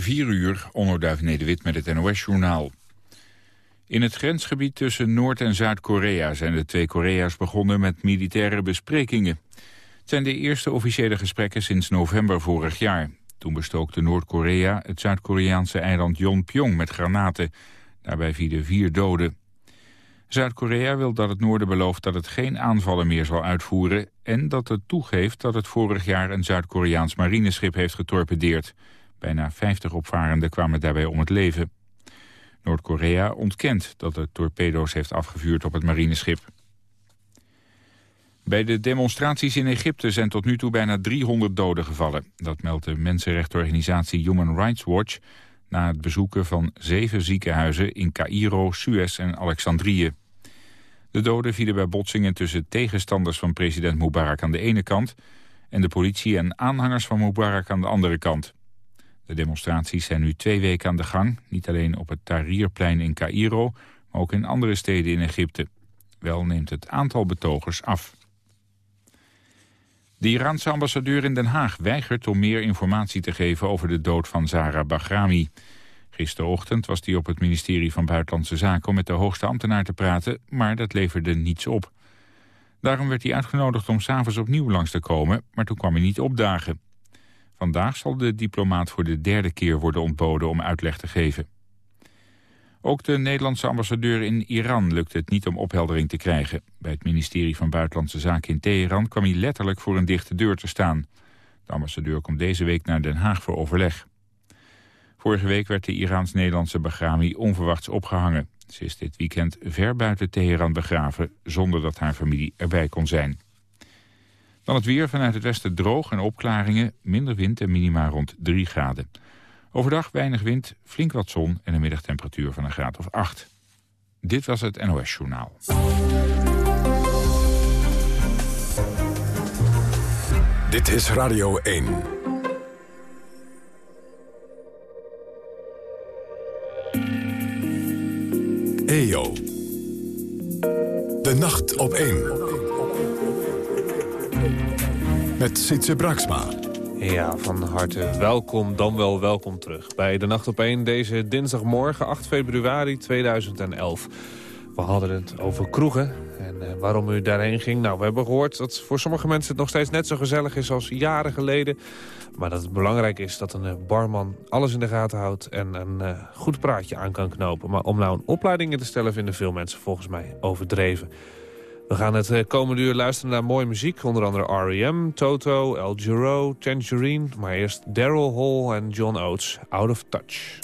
4 uur, Onnoduif Nederwit met het NOS-journaal. In het grensgebied tussen Noord- en Zuid-Korea zijn de twee Korea's begonnen met militaire besprekingen. Het zijn de eerste officiële gesprekken sinds november vorig jaar. Toen bestookte Noord-Korea het Zuid-Koreaanse eiland Yonpyong met granaten. Daarbij vielen vier doden. Zuid-Korea wil dat het noorden belooft dat het geen aanvallen meer zal uitvoeren... en dat het toegeeft dat het vorig jaar een Zuid-Koreaans marineschip heeft getorpedeerd. Bijna 50 opvarenden kwamen daarbij om het leven. Noord-Korea ontkent dat het torpedo's heeft afgevuurd op het marineschip. Bij de demonstraties in Egypte zijn tot nu toe bijna 300 doden gevallen. Dat meldt de mensenrechtenorganisatie Human Rights Watch... na het bezoeken van zeven ziekenhuizen in Cairo, Suez en Alexandrië. De doden vielen bij botsingen tussen tegenstanders van president Mubarak aan de ene kant... en de politie en aanhangers van Mubarak aan de andere kant. De demonstraties zijn nu twee weken aan de gang. Niet alleen op het Tahrirplein in Cairo, maar ook in andere steden in Egypte. Wel neemt het aantal betogers af. De Iraanse ambassadeur in Den Haag weigert om meer informatie te geven over de dood van Zara Bahrami. Gisterochtend was hij op het ministerie van Buitenlandse Zaken om met de hoogste ambtenaar te praten, maar dat leverde niets op. Daarom werd hij uitgenodigd om s'avonds opnieuw langs te komen, maar toen kwam hij niet opdagen. Vandaag zal de diplomaat voor de derde keer worden ontboden om uitleg te geven. Ook de Nederlandse ambassadeur in Iran lukt het niet om opheldering te krijgen. Bij het ministerie van Buitenlandse Zaken in Teheran kwam hij letterlijk voor een dichte deur te staan. De ambassadeur komt deze week naar Den Haag voor overleg. Vorige week werd de Iraans-Nederlandse Bahrami onverwachts opgehangen. Ze is dit weekend ver buiten Teheran begraven, zonder dat haar familie erbij kon zijn. Dan het weer vanuit het westen droog en opklaringen, minder wind en minima rond 3 graden. Overdag weinig wind, flink wat zon en een middagtemperatuur van een graad of 8. Dit was het NOS Journaal. Dit is Radio 1. EO. De nacht op 1. Met Sietse Braksma. Ja, van harte welkom, dan wel welkom terug. Bij de Nacht op 1 deze dinsdagmorgen, 8 februari 2011. We hadden het over kroegen en uh, waarom u daarheen ging. Nou, we hebben gehoord dat voor sommige mensen het nog steeds net zo gezellig is als jaren geleden. Maar dat het belangrijk is dat een uh, barman alles in de gaten houdt... en een uh, goed praatje aan kan knopen. Maar om nou een opleiding in te stellen vinden veel mensen volgens mij overdreven. We gaan het eh, komende uur luisteren naar mooie muziek. Onder andere R.E.M., Toto, El Giro, Tangerine. Maar eerst Daryl Hall en John Oates, Out of Touch.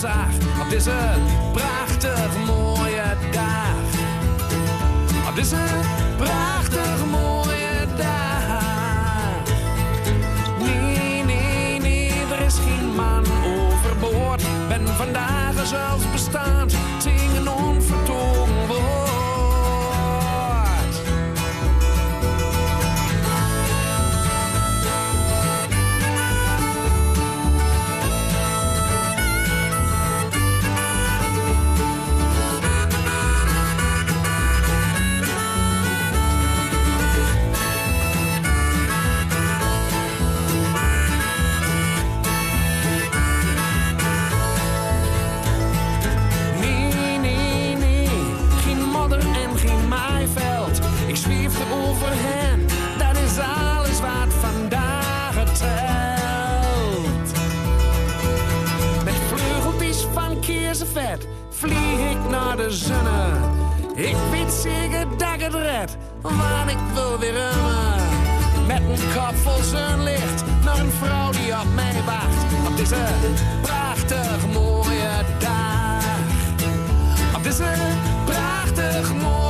Zag. Op deze prachtig mooie dag. Op deze prachtig mooie dag. Nee, nee, nee, er is geen man overboord. Ben vandaag zelfs bestaand, naar de zonne. Ik weet zeker dat ik het red, want ik wil weer remmen. Met een kop vol zonlicht naar een vrouw die op mij wacht. Op deze prachtig mooie dag. Op deze prachtig mooie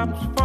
stops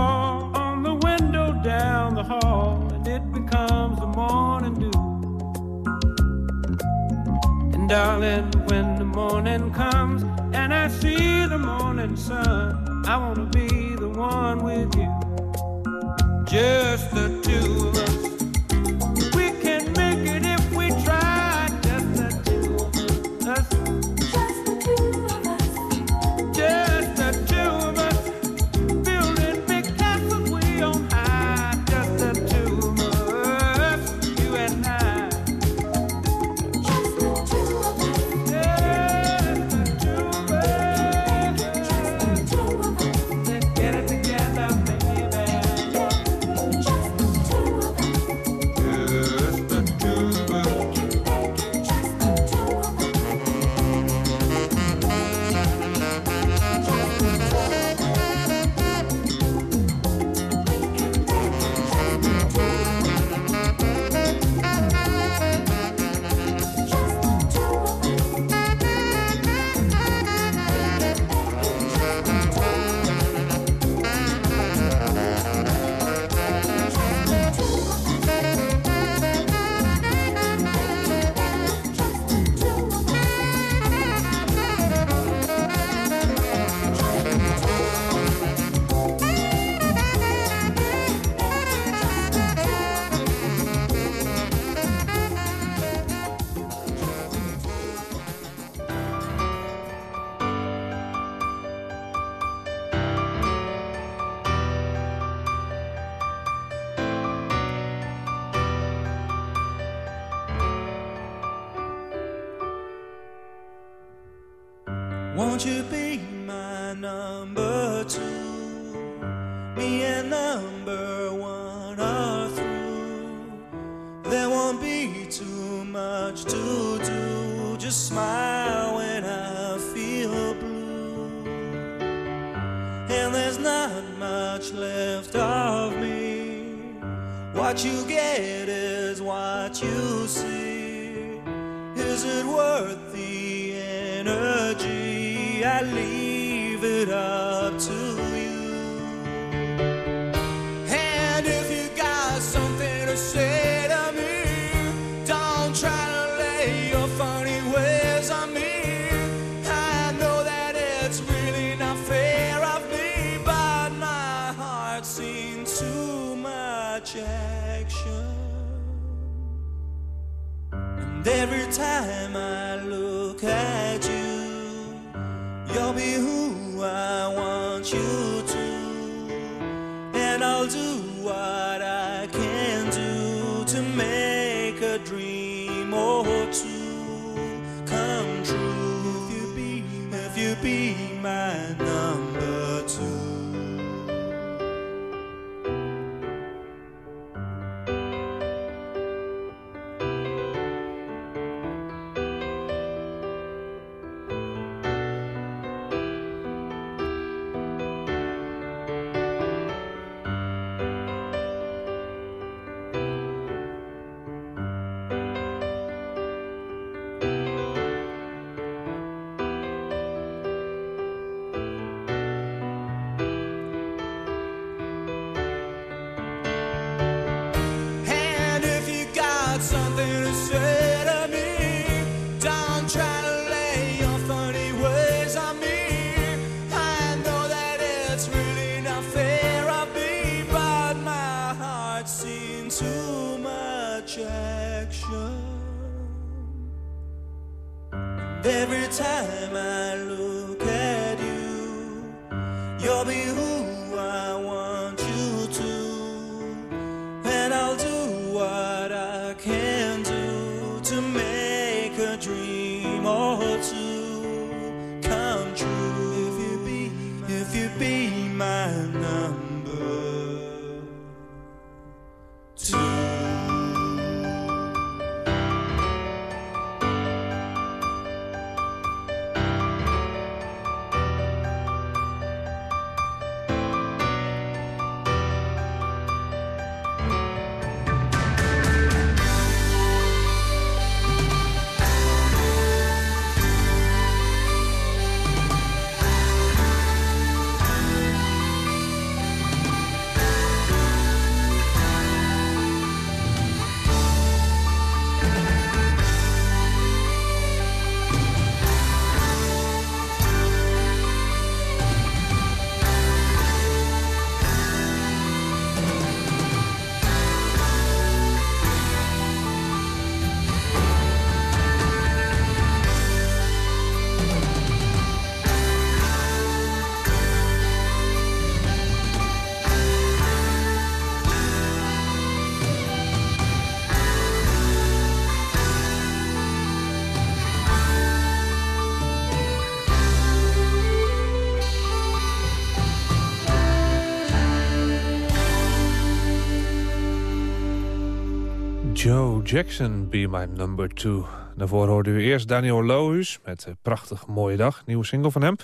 Joe Jackson, Be My Number Two. Daarvoor hoorde u eerst Daniel Lohuus met een prachtig mooie dag, nieuwe single van hem.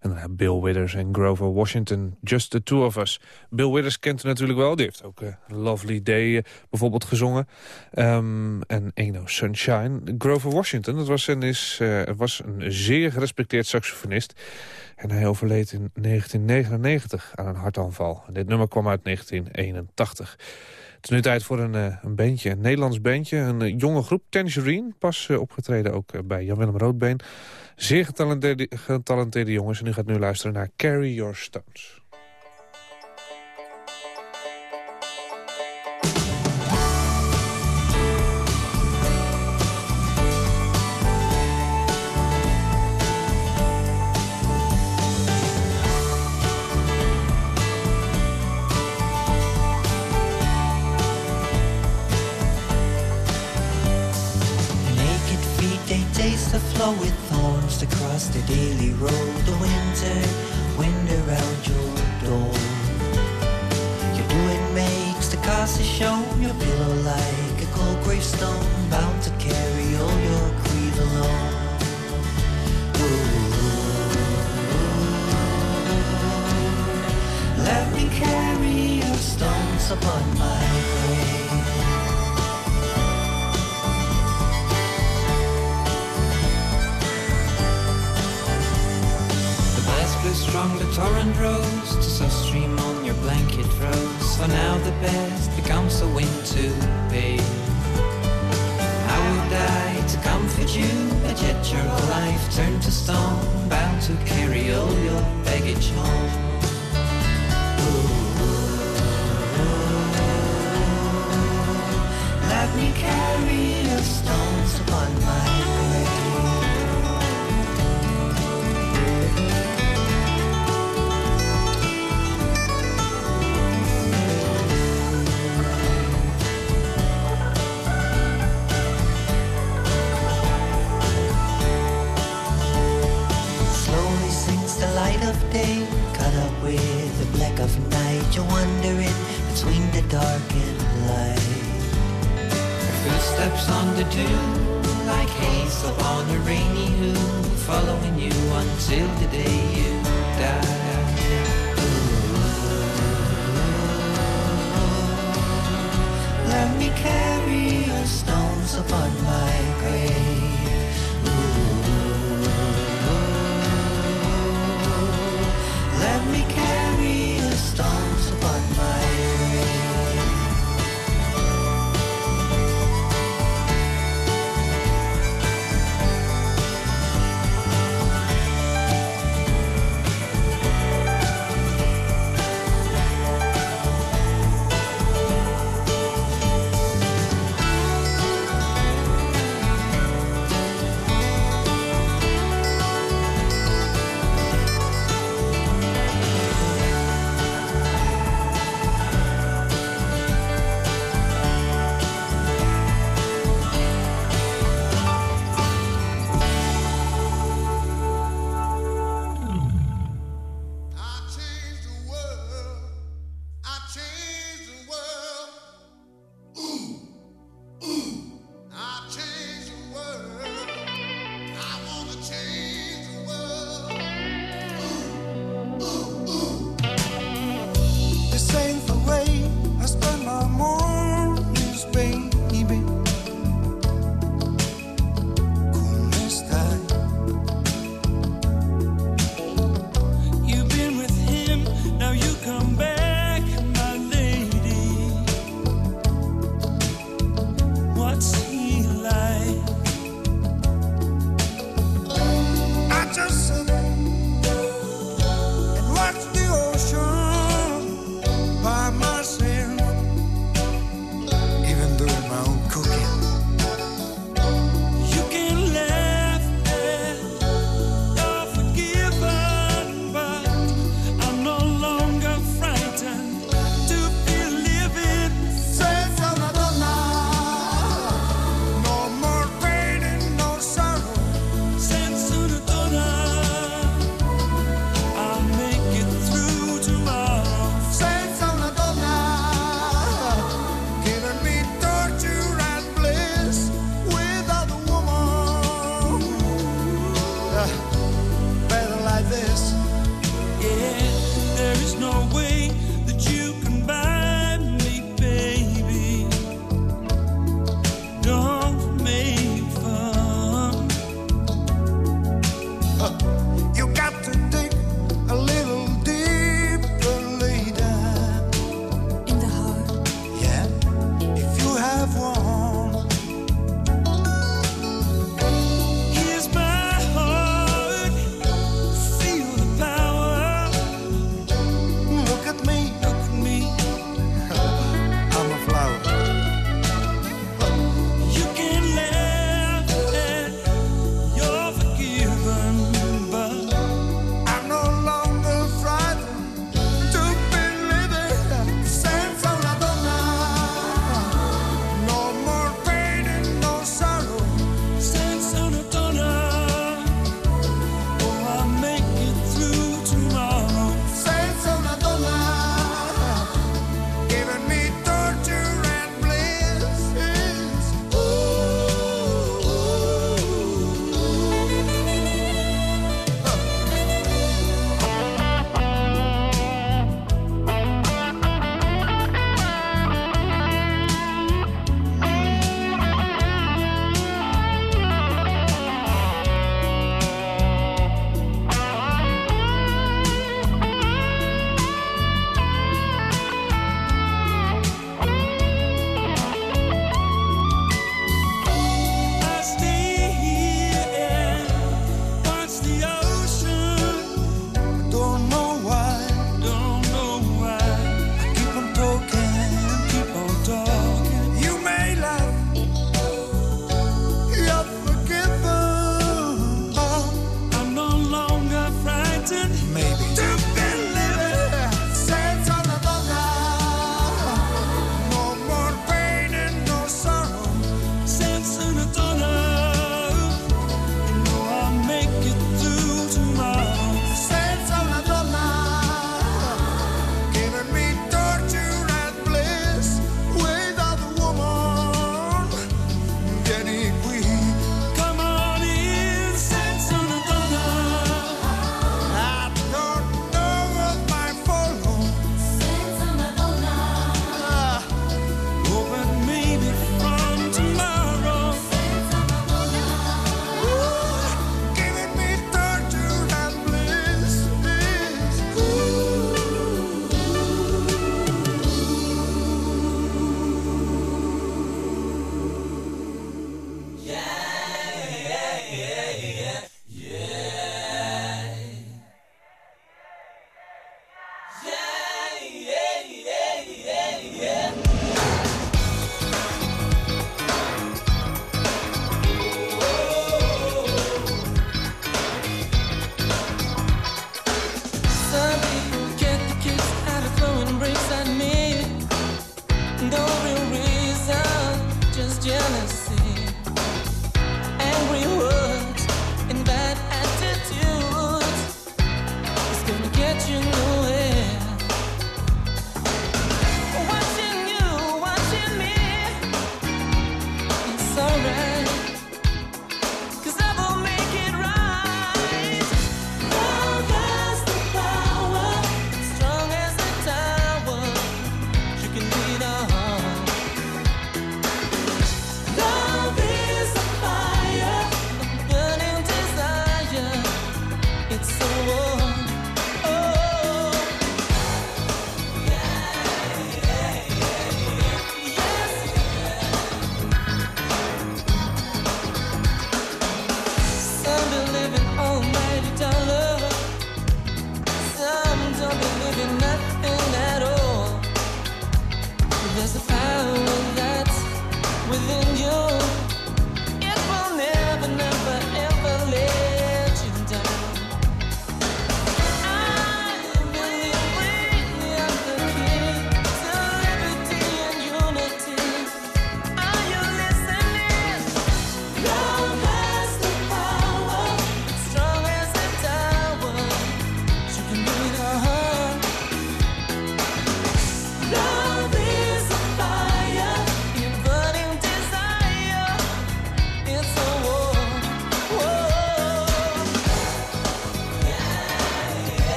En Bill Withers en Grover Washington, Just the Two of Us. Bill Withers kent u natuurlijk wel, die heeft ook eh, Lovely Day eh, bijvoorbeeld gezongen. Ehm, en Ain't No Sunshine. Grover Washington, dat was, en is, eh, was een zeer gerespecteerd saxofonist. En hij overleed in 1999 aan een hartaanval. Dit nummer kwam uit 1981. Het is nu tijd voor een, eh, een bandje, een Nederlands bandje. Een eh, jonge groep, Tangerine. Pas eh, opgetreden ook bij Jan-Willem Roodbeen. Zeer getalenteerde, getalenteerde jongens. En u gaat nu luisteren naar Carry Your Stones. temps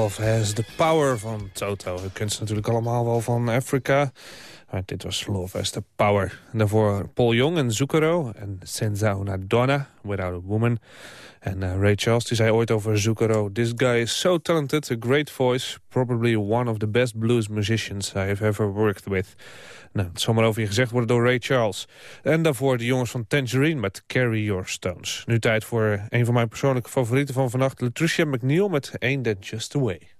Love Has the Power van Toto. U kent ze natuurlijk allemaal wel van Afrika. Maar dit was Love Has the Power. En daarvoor Paul Jong en Zucchero en Senza una donna, Without a Woman. En eh, Ray Charles die zei ooit over Zucchero... This guy is so talented, a great voice... probably one of the best blues musicians I have ever worked with. Nou, het zal maar over je gezegd worden door Ray Charles. En daarvoor de jongens van Tangerine met Carry Your Stones. Nu tijd voor een van mijn persoonlijke favorieten van vannacht... Latricia McNeil met Ain't That Just The Way.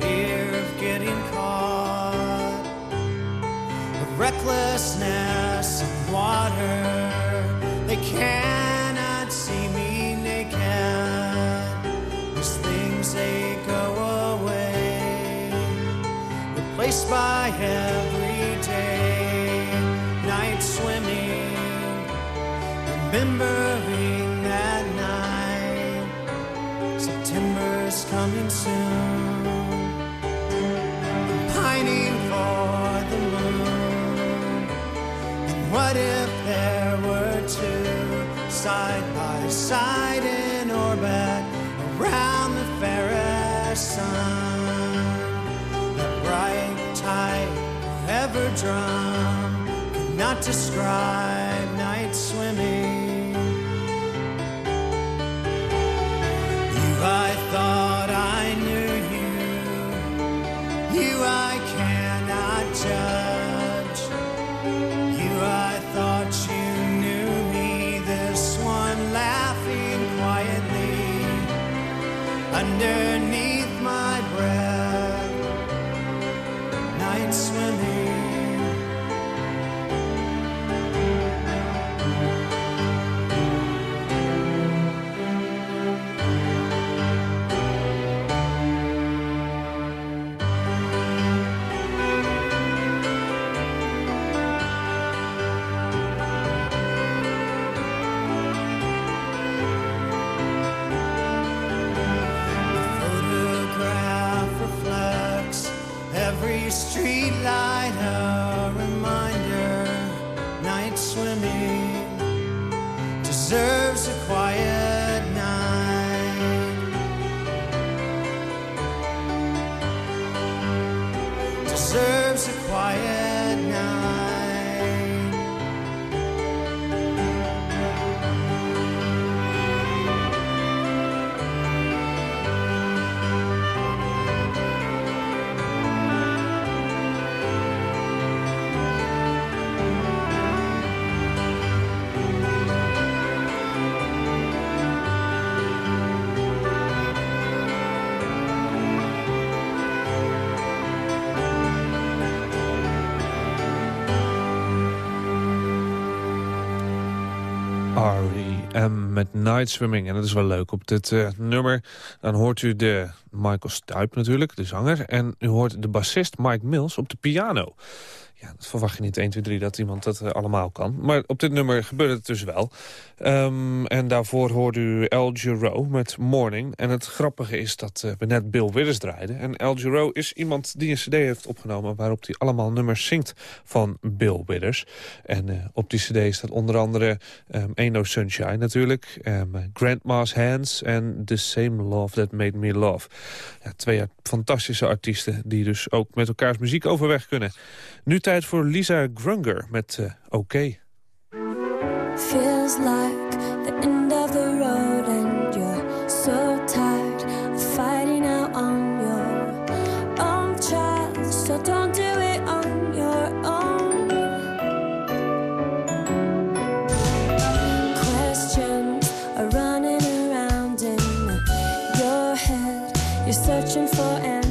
Fear of getting caught, the recklessness of water. They cannot see me naked. These things they go away, replaced by every day night swimming. Remember. drum cannot describe. Swimming. Deserves a quiet met Night Swimming. En dat is wel leuk. Op dit eh, nummer dan hoort u de Michael Stuip natuurlijk, de zanger. En u hoort de bassist Mike Mills op de piano. Dat verwacht je niet 1, 2, 3 dat iemand dat eh, allemaal kan. Maar op dit nummer gebeurt het dus wel. Ehm, en daarvoor hoorde u El Giro met Morning. En het grappige is dat eh, we net Bill Withers draaiden. En El Giro is iemand die een cd heeft opgenomen... waarop hij allemaal nummers zingt van Bill Withers. En eh, op die cd staat onder andere um, Sunshine natuurlijk... Um, Grandma's Hands en The Same Love That Made Me Love. Twee fantastische artiesten die dus ook met elkaars muziek overweg kunnen. Nu tijd voor Lisa Grunger met uh, Oké. Feels like the end of the road, and you're so tired of fighting out on your own child. So don't do it on your own. Questions are running around in your head. You're searching for answers,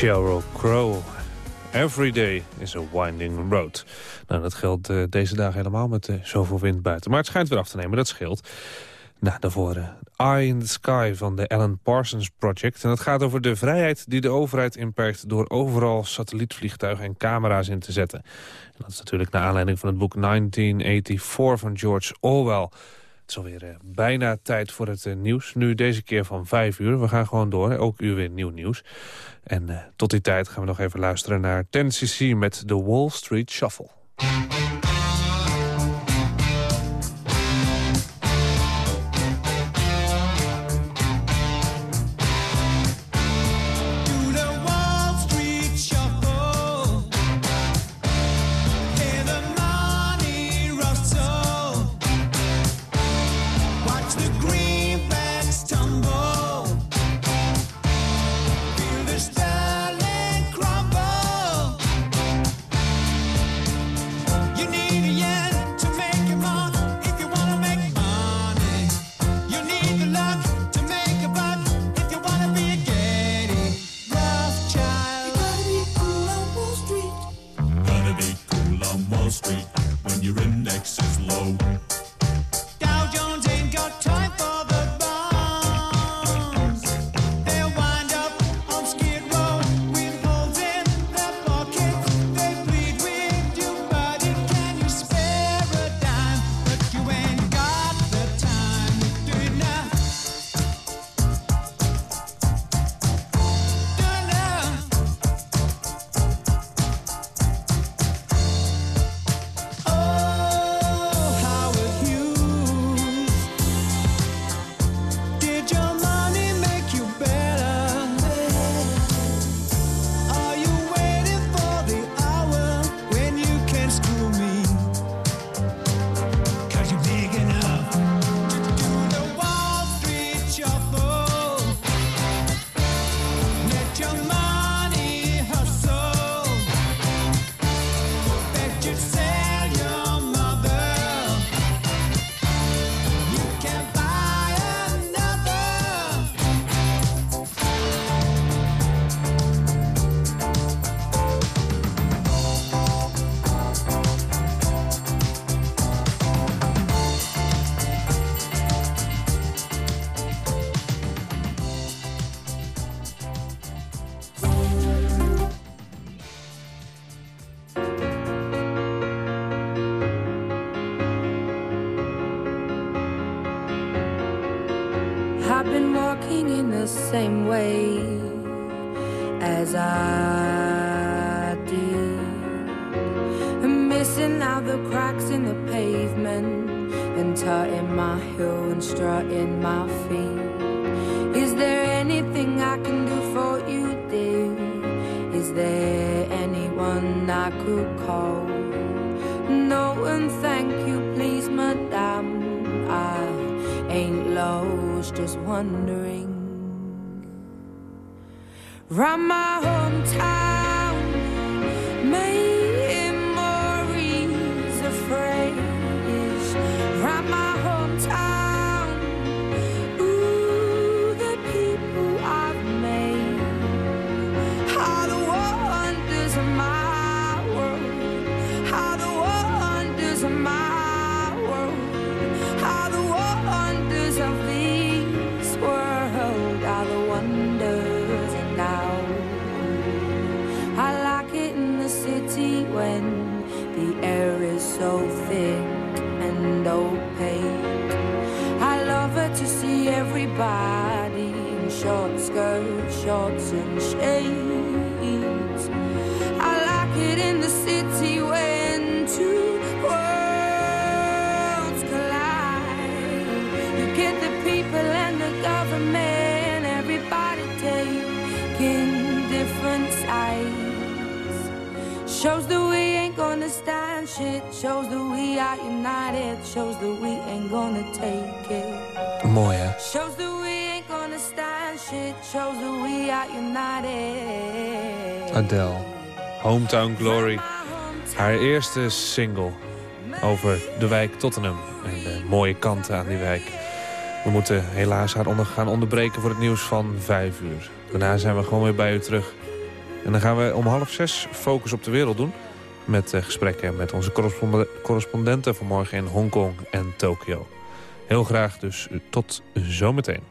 Sheryl Crow. Every day is a winding road. Nou, dat geldt eh, deze dagen helemaal met eh, zoveel wind buiten. Maar het schijnt weer af te nemen, dat scheelt. Nou, daarvoor uh, Eye in the Sky van de Alan Parsons Project. En dat gaat over de vrijheid die de overheid inperkt... door overal satellietvliegtuigen en camera's in te zetten. Dat is natuurlijk naar aanleiding van het boek 1984 van George Orwell... Het is alweer eh, bijna tijd voor het eh, nieuws. Nu deze keer van vijf uur. We gaan gewoon door. Ook u weer nieuw nieuws. En eh, tot die tijd gaan we nog even luisteren naar Tennessee met The Wall Street Shuffle. was just wondering. Round my hometown, maybe. Shows that we are united. Shows that we ain't gonna take it. Mooi, hè? Shows that we ain't gonna stand shit. Shows that we are united. Adele. Hometown Glory. Haar eerste single over de wijk Tottenham. En de mooie kanten aan die wijk. We moeten helaas haar onder gaan onderbreken voor het nieuws van vijf uur. Daarna zijn we gewoon weer bij u terug. En dan gaan we om half zes Focus op de Wereld doen. Met eh, gesprekken met onze corresponde- correspondenten vanmorgen in Hongkong en Tokio. Heel graag dus eh, tot zometeen.